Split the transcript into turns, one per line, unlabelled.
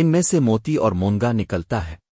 ان میں سے موتی اور مونگا نکلتا ہے۔